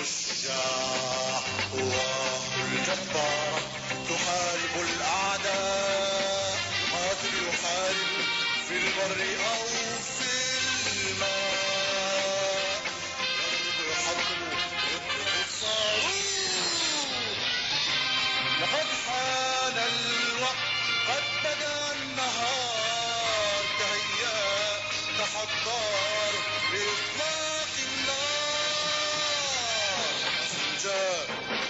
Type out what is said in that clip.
الشجاع قواه الجبارة تحارب الأعداء قاتل يحارب في البر أو في الماء. يضرب يحطم يطلق الصاروخ لقد حان الوقت قد بدا النهار تهيأ تحضر لإطلاق Center.